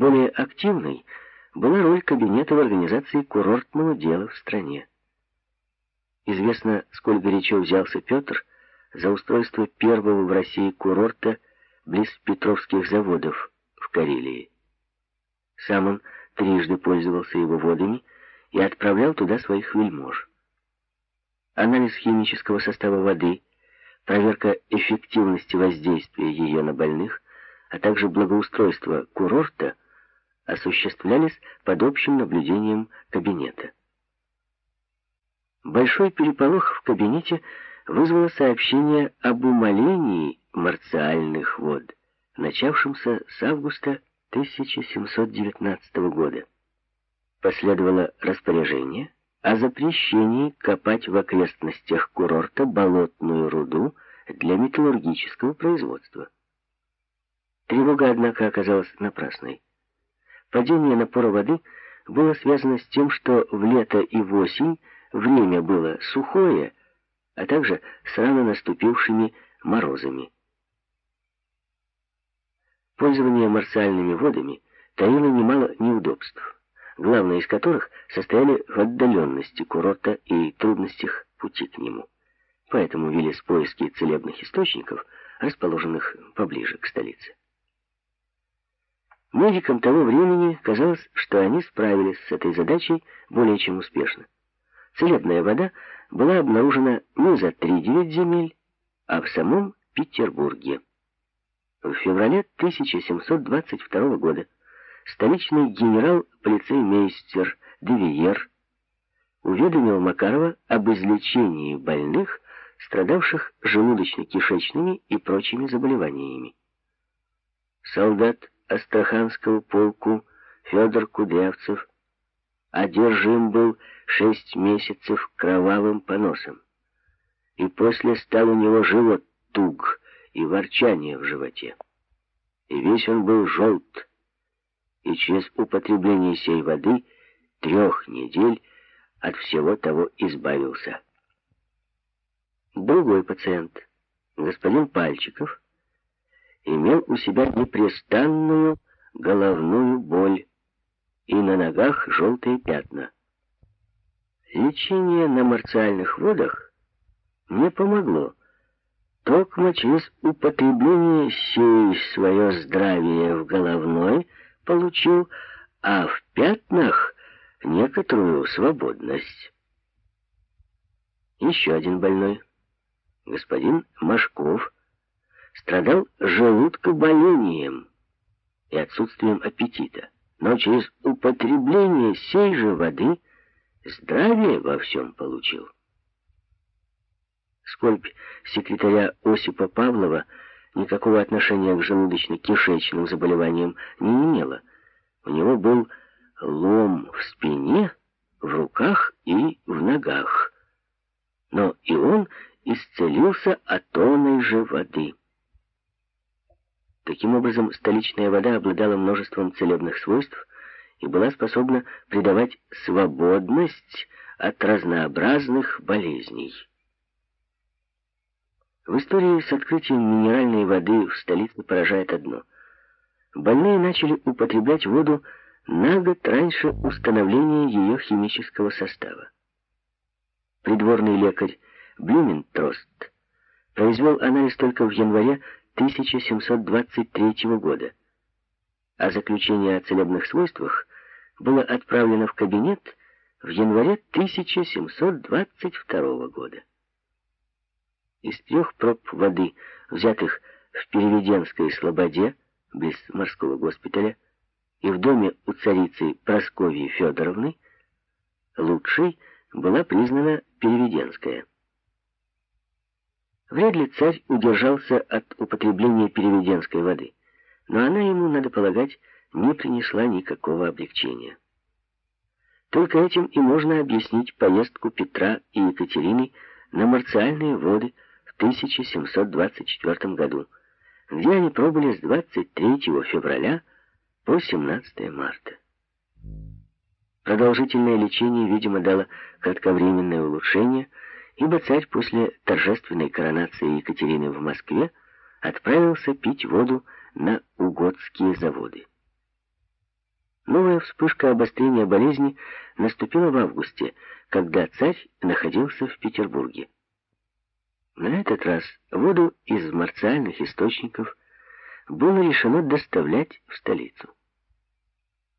Более активной была роль кабинета в организации курортного дела в стране. Известно, сколь горячо взялся Петр за устройство первого в России курорта близ Петровских заводов в Карелии. Сам он трижды пользовался его водами и отправлял туда своих вельмож. Анализ химического состава воды, проверка эффективности воздействия ее на больных, а также благоустройство курорта осуществлялись под общим наблюдением кабинета. Большой переполох в кабинете вызвало сообщение об умолении марциальных вод, начавшемся с августа 1719 года. Последовало распоряжение о запрещении копать в окрестностях курорта болотную руду для металлургического производства. Тревога, однако, оказалась напрасной. Падение напора воды было связано с тем, что в лето и в осень время было сухое, а также с рано наступившими морозами. Пользование марциальными водами таило немало неудобств, главное из которых состояли в отдаленности курорта и трудностях пути к нему. Поэтому велись поиски целебных источников, расположенных поближе к столице. Медикам того времени казалось, что они справились с этой задачей более чем успешно. Целебная вода была обнаружена не за 3-9 земель, а в самом Петербурге. В феврале 1722 года столичный генерал-полицеймейстер Девиер уведомил Макарова об излечении больных, страдавших желудочно-кишечными и прочими заболеваниями. Солдат Астраханского полку Федор Кудрявцев одержим был шесть месяцев кровавым поносом. И после стал у него живот туг и ворчание в животе. И весь он был желт, и через употребление сей воды трех недель от всего того избавился. Другой пациент, господин Пальчиков, имел у себя непрестанную головную боль и на ногах желтые пятна. Лечение на марциальных водах не помогло. Токмо через употребление сей свое здравие в головной получил, а в пятнах некоторую свободность. Еще один больной, господин Машков, страдал желудкоболением и отсутствием аппетита, но через употребление сей же воды здравие во всем получил. Сколько секретаря Осипа Павлова никакого отношения к желудочно-кишечным заболеваниям не имела. У него был лом в спине, в руках и в ногах. Но и он исцелился от оной же воды. Таким образом, столичная вода обладала множеством целебных свойств и была способна придавать свободность от разнообразных болезней. В истории с открытием минеральной воды в столице поражает одно. Больные начали употреблять воду на год раньше установления ее химического состава. Придворный лекарь Блюментрост произвел анализ только в январе 1723 года, а заключение о целебных свойствах было отправлено в кабинет в январе 1722 года. Из трех проб воды, взятых в Переведенской слободе, близ морского госпиталя, и в доме у царицы Прасковьи Федоровны, лучшей была признана Переведенская. Вряд ли царь удержался от употребления переведенской воды, но она ему, надо полагать, не принесла никакого облегчения. Только этим и можно объяснить поездку Петра и Екатерины на марциальные воды в 1724 году, где они пробыли с 23 февраля по 17 марта. Продолжительное лечение, видимо, дало кратковременное улучшение – ибо царь после торжественной коронации Екатерины в Москве отправился пить воду на угодские заводы. Новая вспышка обострения болезни наступила в августе, когда царь находился в Петербурге. На этот раз воду из марциальных источников было решено доставлять в столицу.